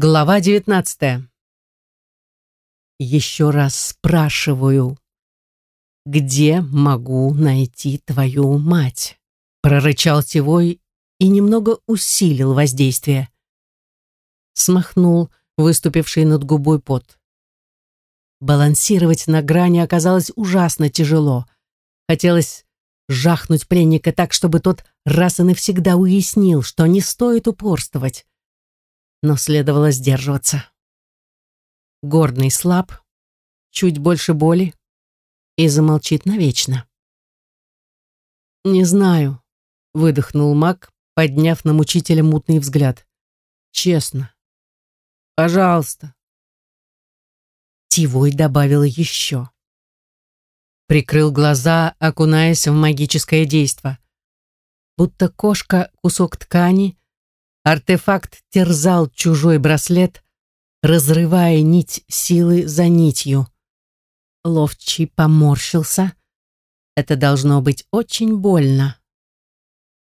Глава девятнадцатая. Еще раз спрашиваю, где могу найти твою мать? Прорычал Тевой и немного усилил воздействие. Смахнул выступивший над губой пот. Балансировать на грани оказалось ужасно тяжело. Хотелось жахнуть пленника так, чтобы тот раз и навсегда уяснил, что не стоит упорствовать но следовало сдерживаться. Гордый слаб, чуть больше боли и замолчит навечно. «Не знаю», — выдохнул маг, подняв на мучителя мутный взгляд. «Честно. Пожалуйста». Тивой добавил еще. Прикрыл глаза, окунаясь в магическое действо. Будто кошка кусок ткани Артефакт терзал чужой браслет, разрывая нить силы за нитью. Ловчий поморщился. Это должно быть очень больно.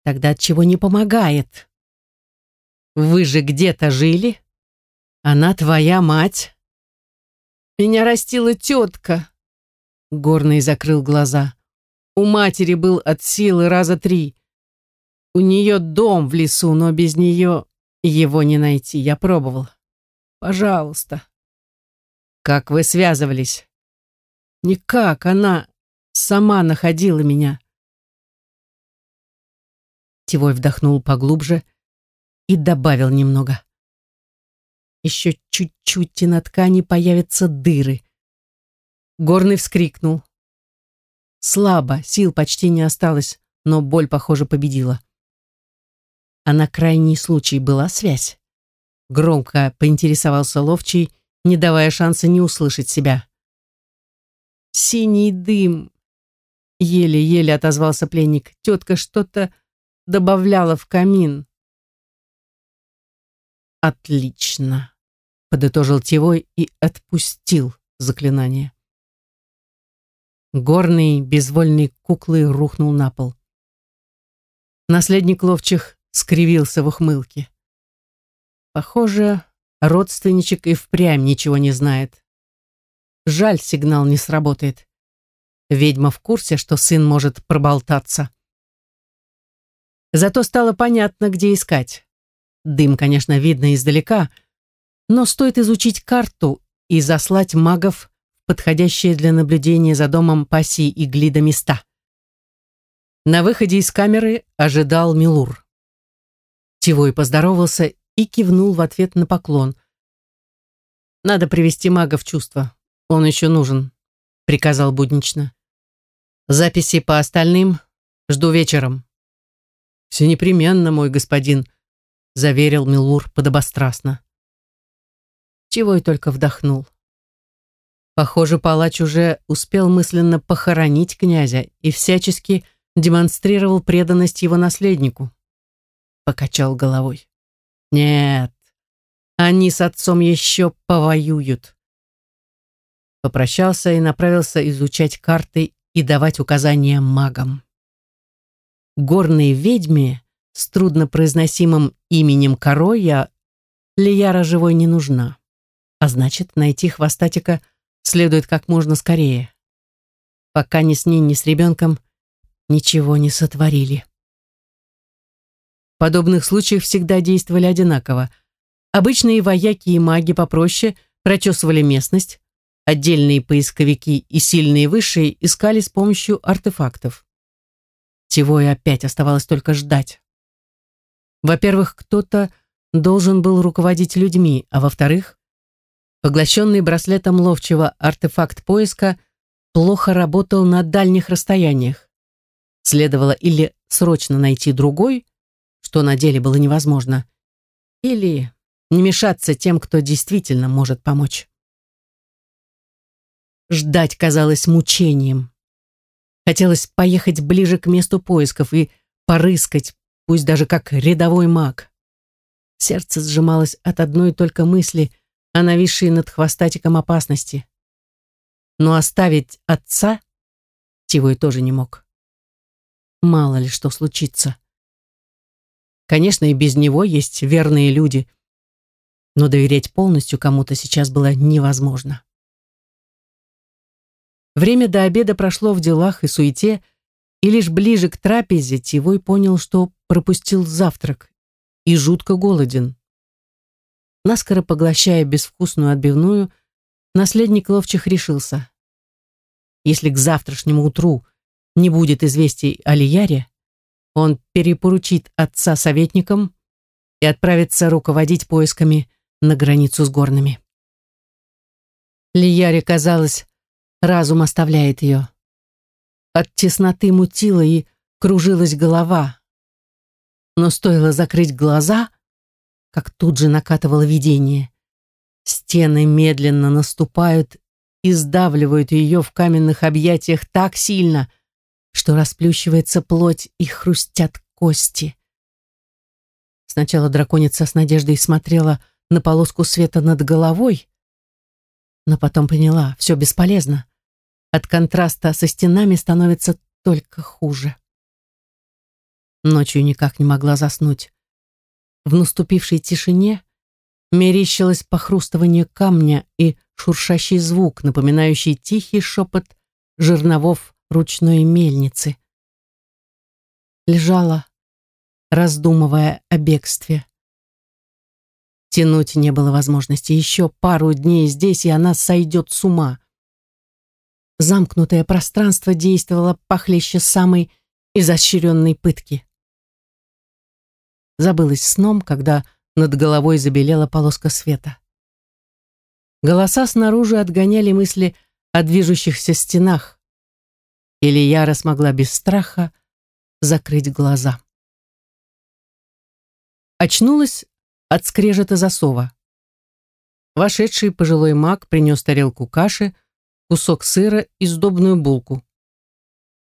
Тогда чего не помогает? Вы же где-то жили? Она твоя мать. Меня растила тетка. Горный закрыл глаза. У матери был от силы раза три. У нее дом в лесу, но без нее его не найти. Я пробовал. Пожалуйста. Как вы связывались? Никак, она сама находила меня. Тивой вдохнул поглубже и добавил немного. Еще чуть-чуть, и на ткани появятся дыры. Горный вскрикнул. Слабо, сил почти не осталось, но боль, похоже, победила. А на крайний случай была связь? Громко поинтересовался Ловчий, не давая шанса не услышать себя. «Синий дым!» Еле-еле отозвался пленник. Тетка что-то добавляла в камин. «Отлично!» — подытожил Тевой и отпустил заклинание. Горный безвольный куклы рухнул на пол. Наследник ловчих скривился в ухмылке. Похоже, родственничек и впрямь ничего не знает. Жаль, сигнал не сработает. Ведьма в курсе, что сын может проболтаться. Зато стало понятно, где искать. Дым, конечно, видно издалека, но стоит изучить карту и заслать магов в подходящие для наблюдения за домом Паси и Глида места. На выходе из камеры ожидал Милур. Тивой поздоровался и кивнул в ответ на поклон. «Надо привести мага в чувство. Он еще нужен», — приказал буднично. «Записи по остальным жду вечером». «Все непременно, мой господин», — заверил Милур подобострастно. Чего и только вдохнул. Похоже, палач уже успел мысленно похоронить князя и всячески демонстрировал преданность его наследнику покачал головой. Нет, они с отцом еще повоюют. Попрощался и направился изучать карты и давать указания магам. Горной ведьме с труднопроизносимым именем Короя Лияра живой не нужна. А значит, найти хвостатика следует как можно скорее. Пока ни с ней, ни с ребенком ничего не сотворили. Подобных случаях всегда действовали одинаково. Обычные вояки и маги попроще прочесывали местность, отдельные поисковики и сильные высшие искали с помощью артефактов. Всего и опять оставалось только ждать. Во-первых, кто-то должен был руководить людьми, а во-вторых, поглощенный браслетом ловчего артефакт поиска плохо работал на дальних расстояниях. Следовало или срочно найти другой, что на деле было невозможно, или не мешаться тем, кто действительно может помочь. Ждать казалось мучением. Хотелось поехать ближе к месту поисков и порыскать, пусть даже как рядовой маг. Сердце сжималось от одной только мысли о нависшей над хвостатиком опасности. Но оставить отца Тивой тоже не мог. Мало ли что случится. Конечно, и без него есть верные люди. но доверять полностью кому-то сейчас было невозможно. Время до обеда прошло в делах и суете, и лишь ближе к трапезе Тивой понял, что пропустил завтрак и жутко голоден. Наскоро поглощая безвкусную отбивную, наследник ловчих решился. Если к завтрашнему утру не будет известий о Лияре, он перепоручит отца советникам и отправится руководить поисками на границу с горными. Лияре казалось, разум оставляет ее. От тесноты мутила и кружилась голова. Но стоило закрыть глаза, как тут же накатывало видение. Стены медленно наступают и сдавливают ее в каменных объятиях так сильно, что расплющивается плоть и хрустят кости. Сначала драконица с надеждой смотрела на полоску света над головой, но потом поняла, все бесполезно. От контраста со стенами становится только хуже. Ночью никак не могла заснуть. В наступившей тишине мерещилось похрустывание камня и шуршащий звук, напоминающий тихий шепот жерновов ручной мельницы. Лежала, раздумывая о бегстве. Тянуть не было возможности. Еще пару дней здесь, и она сойдет с ума. Замкнутое пространство действовало похлеще самой изощренной пытки. Забылась сном, когда над головой забелела полоска света. Голоса снаружи отгоняли мысли о движущихся стенах. Или Яра смогла без страха закрыть глаза. Очнулась от скрежета засова. Вошедший пожилой маг принес тарелку каши, кусок сыра и сдобную булку.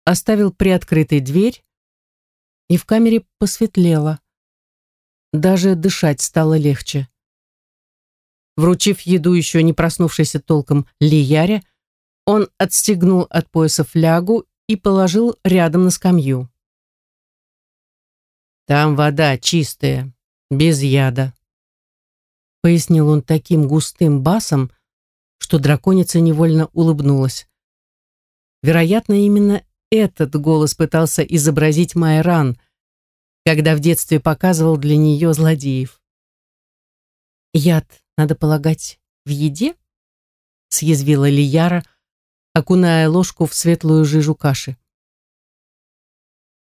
Оставил приоткрытой дверь, и в камере посветлело. Даже дышать стало легче. Вручив еду еще не проснувшейся толком Лияре, он отстегнул от пояса флягу и положил рядом на скамью. «Там вода чистая, без яда», — пояснил он таким густым басом, что драконица невольно улыбнулась. Вероятно, именно этот голос пытался изобразить Майран — когда в детстве показывал для нее злодеев. «Яд, надо полагать, в еде?» съязвила Лияра, окуная ложку в светлую жижу каши.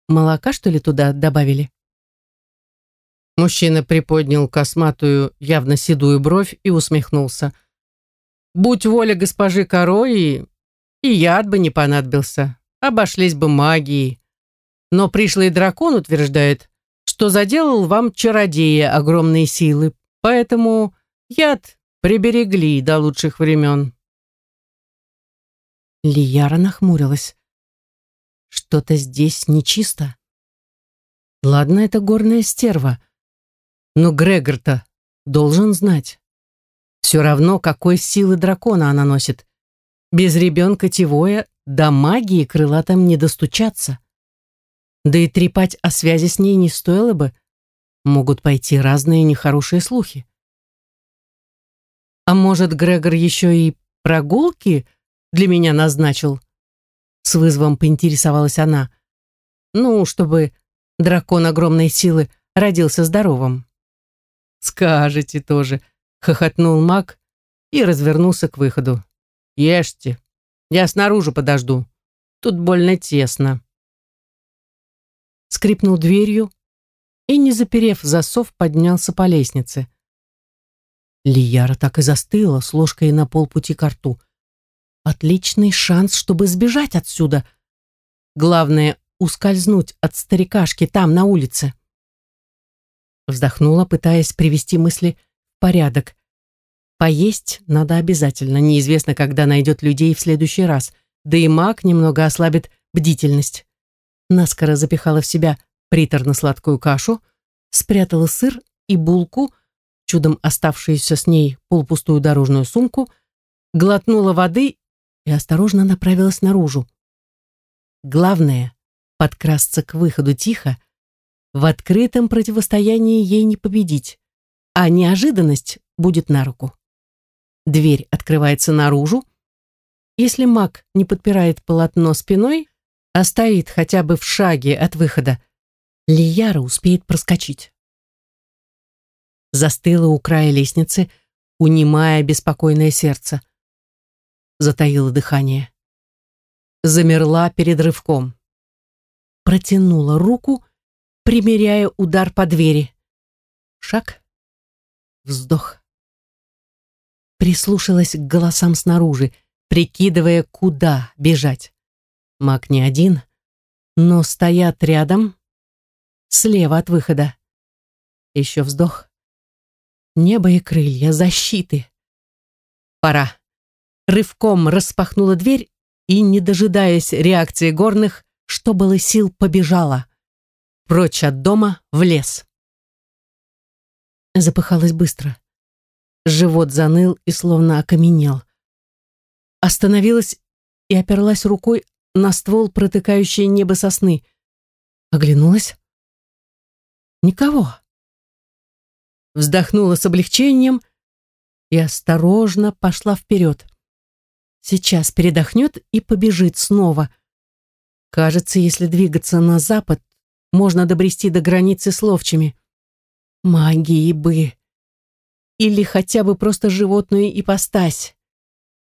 «Молока, что ли, туда добавили?» Мужчина приподнял косматую, явно седую бровь и усмехнулся. «Будь воля госпожи Корои, и яд бы не понадобился, обошлись бы магией. Но пришлый дракон утверждает, что заделал вам чародея огромные силы, поэтому яд приберегли до лучших времен. Лияра нахмурилась. Что-то здесь нечисто. Ладно, это горная стерва, но Грегор-то должен знать. Все равно, какой силы дракона она носит. Без ребенка Тивоя до магии крылатым не достучаться. Да и трепать о связи с ней не стоило бы. Могут пойти разные нехорошие слухи. А может, Грегор еще и прогулки для меня назначил? С вызовом поинтересовалась она. Ну, чтобы дракон огромной силы родился здоровым. Скажете тоже, хохотнул маг и развернулся к выходу. Ешьте, я снаружи подожду. Тут больно тесно скрипнул дверью и, не заперев засов, поднялся по лестнице. Лияра так и застыла с ложкой на полпути к рту. Отличный шанс, чтобы сбежать отсюда. Главное — ускользнуть от старикашки там, на улице. Вздохнула, пытаясь привести мысли в порядок. Поесть надо обязательно, неизвестно, когда найдет людей в следующий раз, да и маг немного ослабит бдительность наскоро запихала в себя приторно-сладкую кашу, спрятала сыр и булку, чудом оставшуюся с ней полупустую дорожную сумку, глотнула воды и осторожно направилась наружу. Главное — подкрасться к выходу тихо, в открытом противостоянии ей не победить. а неожиданность будет на руку. Дверь открывается наружу. Если маг не подпирает полотно спиной, а стоит хотя бы в шаге от выхода, Лияра успеет проскочить. Застыла у края лестницы, унимая беспокойное сердце. Затаила дыхание. Замерла перед рывком. Протянула руку, примеряя удар по двери. Шаг. Вздох. Прислушалась к голосам снаружи, прикидывая, куда бежать. Маг не один, но стоят рядом, слева от выхода. Еще вздох. Небо и крылья, защиты. Пора. Рывком распахнула дверь и, не дожидаясь реакции горных, что было сил, побежала. Прочь от дома, в лес. Запыхалась быстро. Живот заныл и словно окаменел. Остановилась и оперлась рукой на ствол, протыкающий небо сосны. Оглянулась. Никого. Вздохнула с облегчением и осторожно пошла вперед. Сейчас передохнет и побежит снова. Кажется, если двигаться на запад, можно добрести до границы с ловчими. Магии бы. Или хотя бы просто животную ипостась.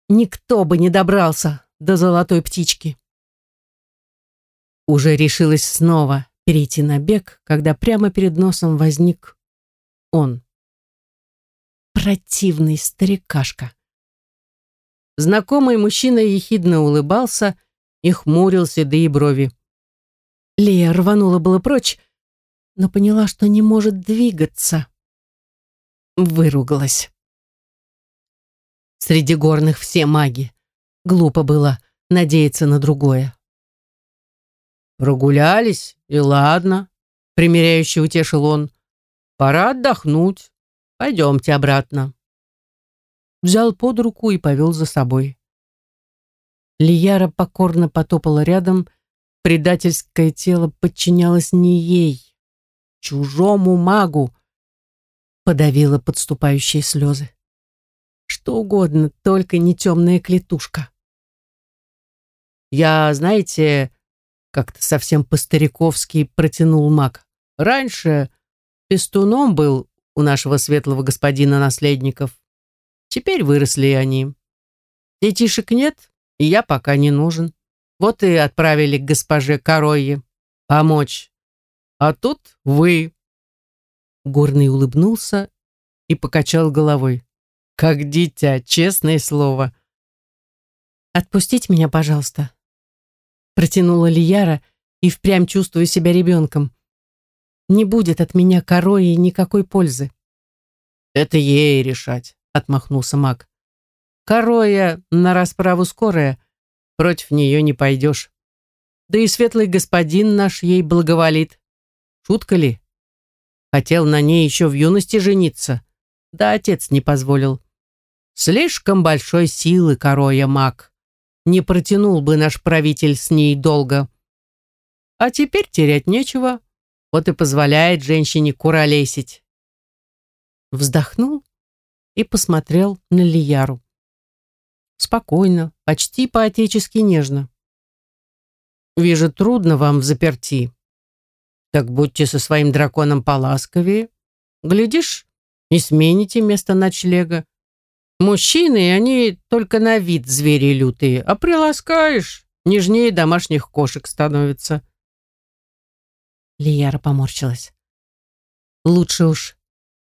Никто бы не добрался до золотой птички. Уже решилась снова перейти на бег, когда прямо перед носом возник он. Противный старикашка. Знакомый мужчина ехидно улыбался и хмурил седые брови. Лея рванула было прочь, но поняла, что не может двигаться. Выругалась. Среди горных все маги. Глупо было надеяться на другое. Прогулялись, и ладно, примиряюще утешил он. Пора отдохнуть. Пойдемте обратно. Взял под руку и повел за собой. Лияра покорно потопала рядом, предательское тело подчинялось не ей, чужому магу, подавила подступающие слезы. Что угодно, только не темная клетушка. Я, знаете, как-то совсем по-стариковски протянул маг. Раньше пестуном был у нашего светлого господина наследников. Теперь выросли они. Детишек нет, и я пока не нужен. Вот и отправили к госпоже Коройе помочь. А тут вы. Горный улыбнулся и покачал головой. Как дитя, честное слово. «Отпустите меня, пожалуйста», протянула Лияра и впрямь чувствую себя ребенком. Не будет от меня корои никакой пользы. Это ей решать, отмахнулся маг. Короя на расправу скорая, против нее не пойдешь. Да и светлый господин наш ей благоволит. Шутка ли? Хотел на ней еще в юности жениться, да отец не позволил. Слишком большой силы короя маг не протянул бы наш правитель с ней долго. А теперь терять нечего, вот и позволяет женщине куролесить. Вздохнул и посмотрел на Лияру. Спокойно, почти по-отечески нежно. «Вижу, трудно вам в заперти. Так будьте со своим драконом поласковее. Глядишь, и смените место ночлега. Мужчины, они только на вид звери лютые, а приласкаешь, нежнее домашних кошек становятся. Лияра поморщилась. Лучше уж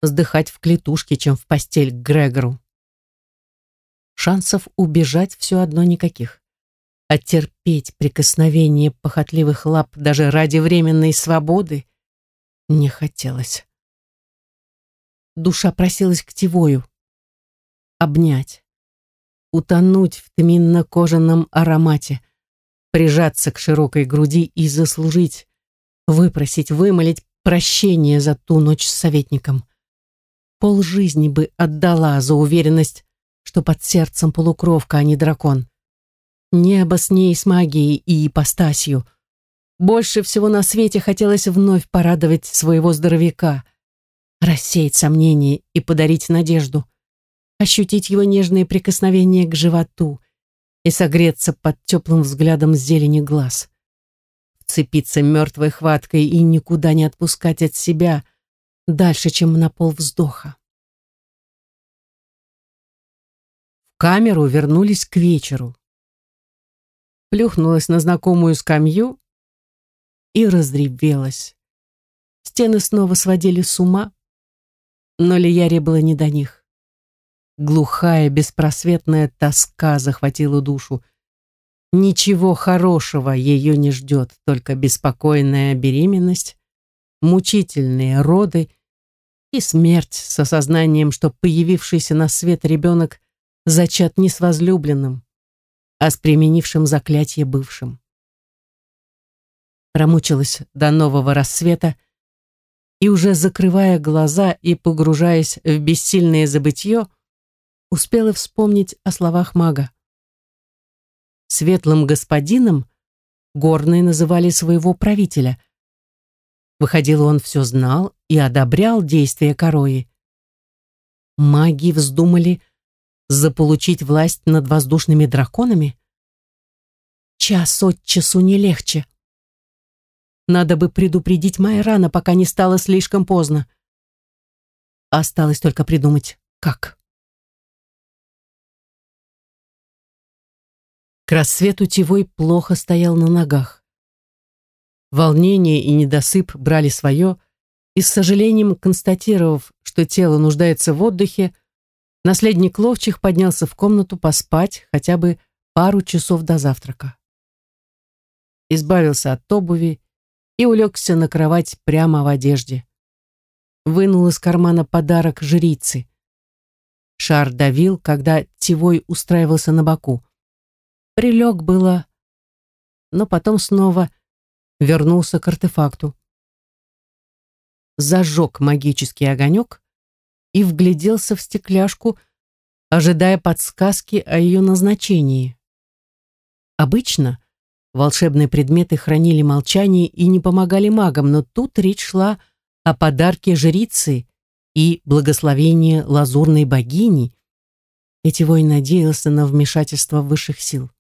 вздыхать в клетушке, чем в постель к Грегору. Шансов убежать все одно никаких. А терпеть прикосновение похотливых лап даже ради временной свободы не хотелось. Душа просилась к Тивою, обнять, утонуть в тминно-кожаном аромате, прижаться к широкой груди и заслужить, выпросить, вымолить прощение за ту ночь с советником. Пол жизни бы отдала за уверенность, что под сердцем полукровка, а не дракон. Небо с ней, с магией и ипостасью. Больше всего на свете хотелось вновь порадовать своего здоровяка. рассеять сомнения и подарить надежду, ощутить его нежные прикосновения к животу и согреться под теплым взглядом зелени глаз, вцепиться мертвой хваткой и никуда не отпускать от себя дальше, чем на пол вздоха. В камеру вернулись к вечеру. Плюхнулась на знакомую скамью и разревелась. Стены снова сводили с ума, но Лияре было не до них. Глухая, беспросветная тоска захватила душу. Ничего хорошего ее не ждет, только беспокойная беременность, мучительные роды и смерть с осознанием, что появившийся на свет ребенок зачат не с возлюбленным, а с применившим заклятие бывшим. Промучилась до нового рассвета, и уже закрывая глаза и погружаясь в бессильное забытье, успела вспомнить о словах мага. Светлым господином горные называли своего правителя. Выходило, он все знал и одобрял действия Корои. Маги вздумали заполучить власть над воздушными драконами? Час от часу не легче. Надо бы предупредить Майрана, пока не стало слишком поздно. Осталось только придумать, как. К рассвету Тивой плохо стоял на ногах. Волнение и недосып брали свое, и с сожалением констатировав, что тело нуждается в отдыхе, наследник ловчих поднялся в комнату поспать хотя бы пару часов до завтрака. Избавился от обуви и улегся на кровать прямо в одежде. Вынул из кармана подарок жрицы. Шар давил, когда Тивой устраивался на боку. Прилег было, но потом снова вернулся к артефакту. Зажег магический огонек и вгляделся в стекляшку, ожидая подсказки о ее назначении. Обычно Волшебные предметы хранили молчание и не помогали магам, но тут речь шла о подарке жрицы и благословении лазурной богини. Эти воин надеялся на вмешательство высших сил.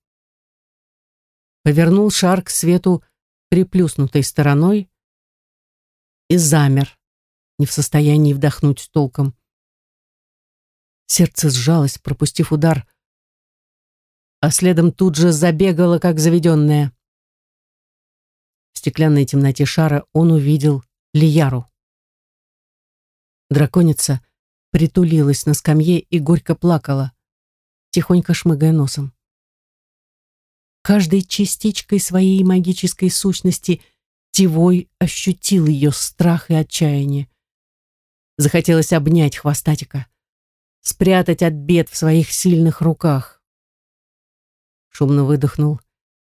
Повернул шар к свету приплюснутой стороной и замер, не в состоянии вдохнуть толком. Сердце сжалось, пропустив удар — а следом тут же забегала, как заведенная. В стеклянной темноте шара он увидел Лияру. Драконица притулилась на скамье и горько плакала, тихонько шмыгая носом. Каждой частичкой своей магической сущности Тивой ощутил ее страх и отчаяние. Захотелось обнять хвостатика, спрятать от бед в своих сильных руках шумно выдохнул,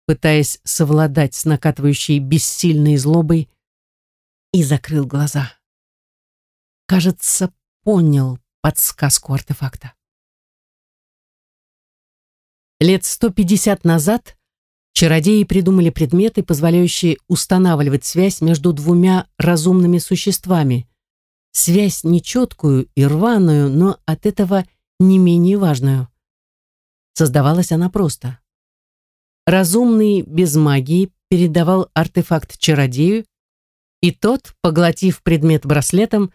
пытаясь совладать с накатывающей бессильной злобой, и закрыл глаза. Кажется, понял подсказку артефакта. Лет 150 назад чародеи придумали предметы, позволяющие устанавливать связь между двумя разумными существами. Связь нечеткую и рваную, но от этого не менее важную. Создавалась она просто. Разумный без магии передавал артефакт чародею, и тот, поглотив предмет браслетом,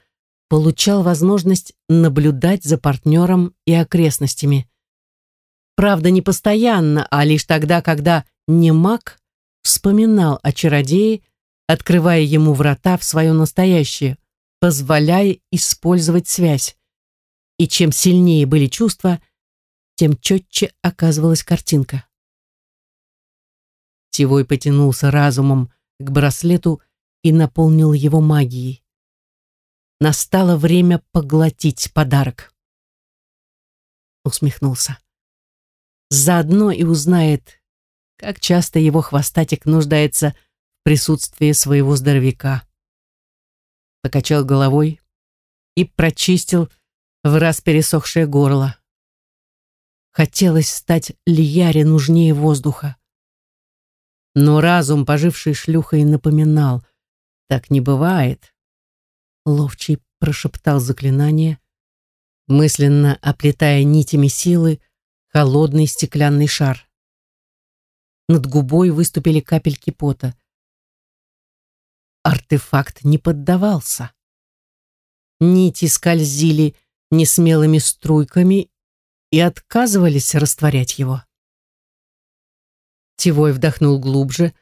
получал возможность наблюдать за партнером и окрестностями. Правда, не постоянно, а лишь тогда, когда не маг вспоминал о чародее, открывая ему врата в свое настоящее, позволяя использовать связь. И чем сильнее были чувства, тем четче оказывалась картинка. Тивой потянулся разумом к браслету и наполнил его магией. Настало время поглотить подарок. Усмехнулся. Заодно и узнает, как часто его хвостатик нуждается в присутствии своего здоровяка. Покачал головой и прочистил в раз пересохшее горло. Хотелось стать Лияре нужнее воздуха. Но разум, поживший шлюхой, напоминал. Так не бывает. Ловчий прошептал заклинание, мысленно оплетая нитями силы холодный стеклянный шар. Над губой выступили капельки пота. Артефакт не поддавался. Нити скользили несмелыми струйками и отказывались растворять его. Тивой вдохнул глубже,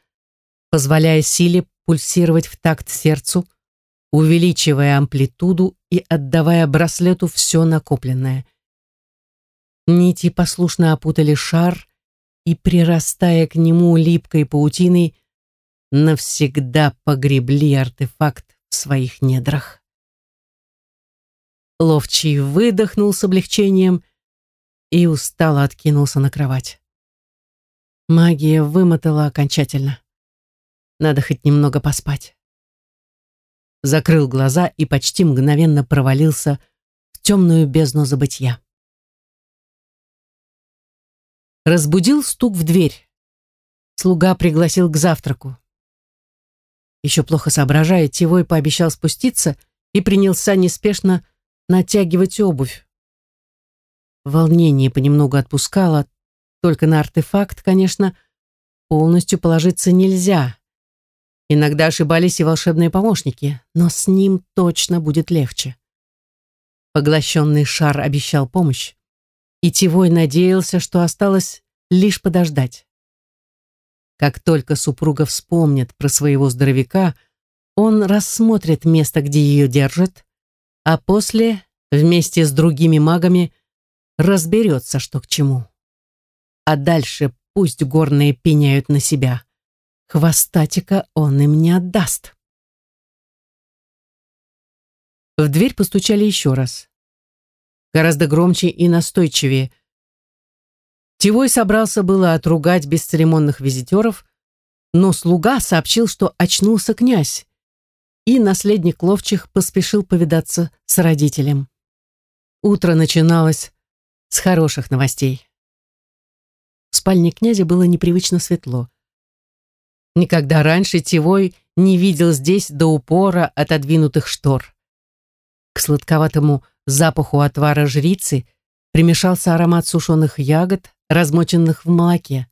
позволяя силе пульсировать в такт сердцу, увеличивая амплитуду и отдавая браслету все накопленное. Нити послушно опутали шар и, прирастая к нему липкой паутиной, навсегда погребли артефакт в своих недрах. Ловчий выдохнул с облегчением и устало откинулся на кровать. Магия вымотала окончательно. Надо хоть немного поспать. Закрыл глаза и почти мгновенно провалился в темную бездну забытья. Разбудил стук в дверь. Слуга пригласил к завтраку. Еще плохо соображая, Тивой пообещал спуститься и принялся неспешно натягивать обувь. Волнение понемногу отпускало, только на артефакт, конечно, полностью положиться нельзя. Иногда ошибались и волшебные помощники, но с ним точно будет легче. Поглощенный шар обещал помощь, и Тивой надеялся, что осталось лишь подождать. Как только супруга вспомнит про своего здоровяка, он рассмотрит место, где ее держат, а после, вместе с другими магами, разберется, что к чему. А дальше пусть горные пеняют на себя. Хвостатика он им не отдаст. В дверь постучали еще раз. Гораздо громче и настойчивее. Тивой собрался было отругать бесцеремонных визитеров, но слуга сообщил, что очнулся князь, и наследник ловчих поспешил повидаться с родителем. Утро начиналось с хороших новостей. В спальне князя было непривычно светло. Никогда раньше Тивой не видел здесь до упора отодвинутых штор. К сладковатому запаху отвара жрицы примешался аромат сушеных ягод, размоченных в молоке.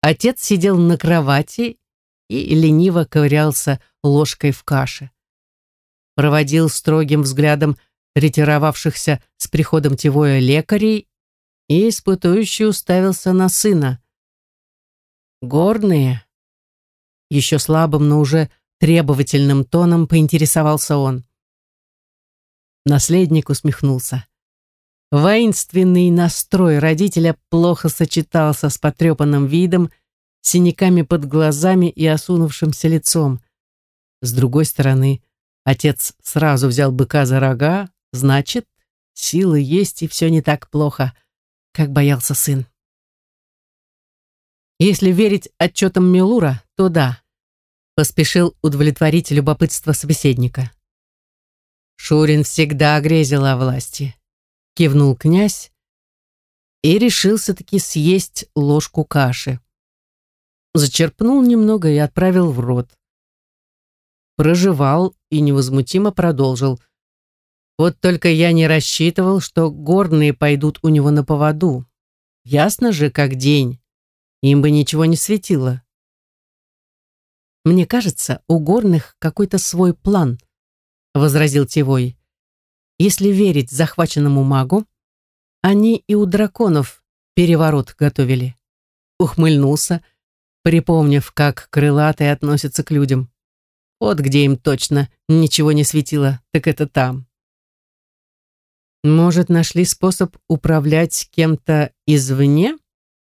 Отец сидел на кровати и лениво ковырялся ложкой в каше. Проводил строгим взглядом ретировавшихся с приходом Тивоя лекарей и испытующе уставился на сына. «Горные?» Еще слабым, но уже требовательным тоном поинтересовался он. Наследник усмехнулся. Воинственный настрой родителя плохо сочетался с потрепанным видом, синяками под глазами и осунувшимся лицом. С другой стороны, отец сразу взял быка за рога, значит, силы есть и все не так плохо, как боялся сын. Если верить отчетам Милура, то да, поспешил удовлетворить любопытство собеседника. Шурин всегда грезил о власти. Кивнул князь и решился-таки съесть ложку каши. Зачерпнул немного и отправил в рот. Прожевал и невозмутимо продолжил. Вот только я не рассчитывал, что горные пойдут у него на поводу. Ясно же, как день. Им бы ничего не светило. Мне кажется, у горных какой-то свой план, возразил Тивой. Если верить захваченному магу, они и у драконов переворот готовили. Ухмыльнулся, припомнив, как крылатые относятся к людям. Вот где им точно ничего не светило, так это там. Может, нашли способ управлять кем-то извне?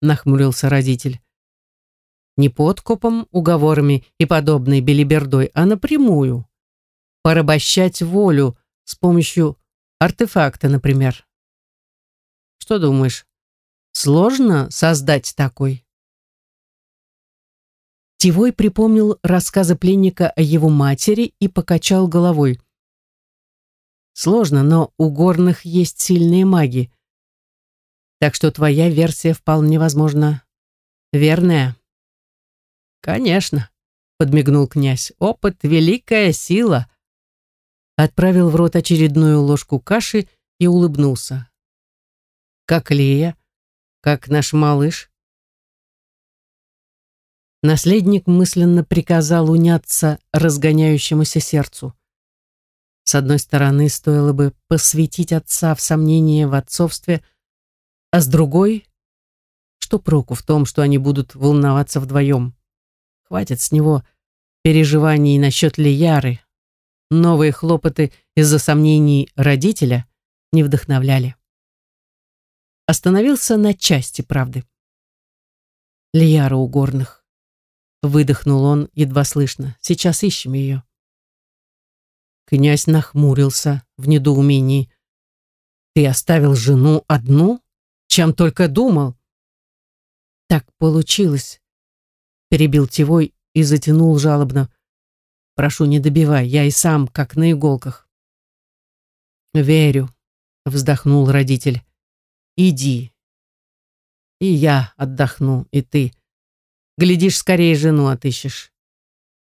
Нахмурился родитель. Не подкупом, уговорами и подобной белибердой, а напрямую. Порабощать волю с помощью артефакта, например. Что думаешь, сложно создать такой? Тивой припомнил рассказы пленника о его матери и покачал головой. Сложно, но у горных есть сильные маги. Так что твоя версия вполне возможно верная. «Конечно», — подмигнул князь, — «опыт — великая сила». Отправил в рот очередную ложку каши и улыбнулся. «Как Лея? Как наш малыш?» Наследник мысленно приказал уняться разгоняющемуся сердцу. С одной стороны, стоило бы посвятить отца в сомнение в отцовстве, а с другой, что проку в том, что они будут волноваться вдвоем? Хватит с него переживаний насчет Лияры. Новые хлопоты из-за сомнений родителя не вдохновляли. Остановился на части правды. Лияра у горных. Выдохнул он едва слышно. Сейчас ищем ее. Князь нахмурился в недоумении. Ты оставил жену одну? Чем только думал? Так получилось. Перебил Тевой и затянул жалобно. Прошу, не добивай, я и сам как на иголках. Верю, вздохнул родитель. Иди. И я отдохну, и ты. Глядишь, скорее жену отыщешь.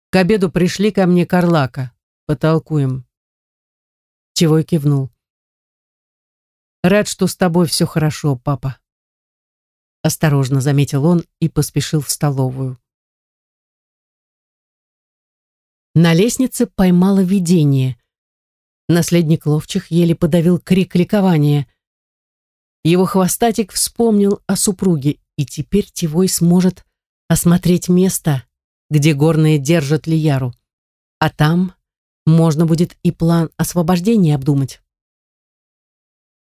К обеду пришли ко мне Карлака. Потолкуем. Чего кивнул. Рад, что с тобой все хорошо, папа. Осторожно заметил он и поспешил в столовую. На лестнице поймало видение. Наследник ловчих еле подавил крик ликования. Его хвостатик вспомнил о супруге, и теперь Тивой сможет осмотреть место, где горные держат Лияру. А там можно будет и план освобождения обдумать.